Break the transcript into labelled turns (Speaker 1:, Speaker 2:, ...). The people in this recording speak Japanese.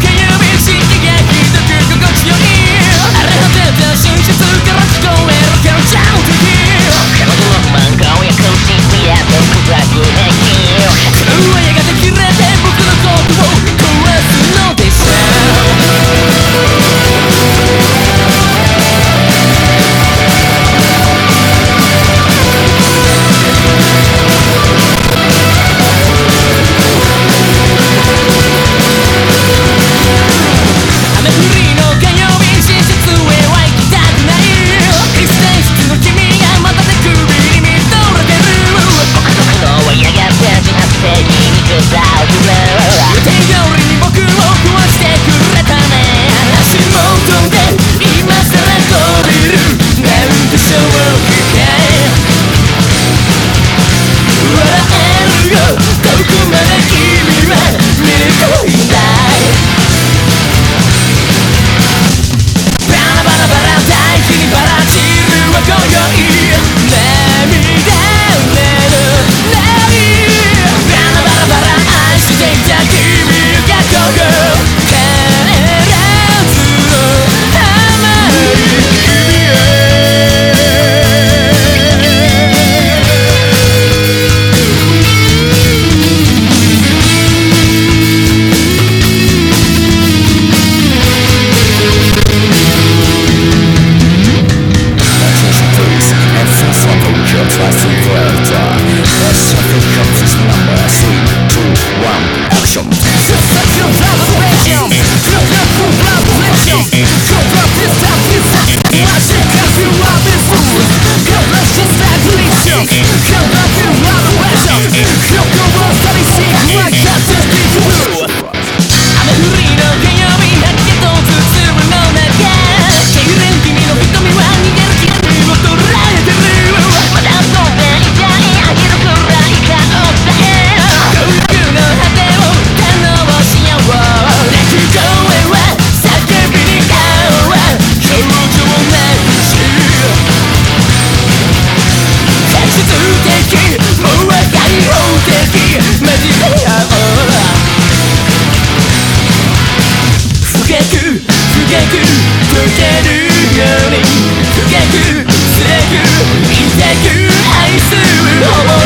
Speaker 1: can you
Speaker 2: one action.
Speaker 1: Such a けるように。深ひざく愛する思い。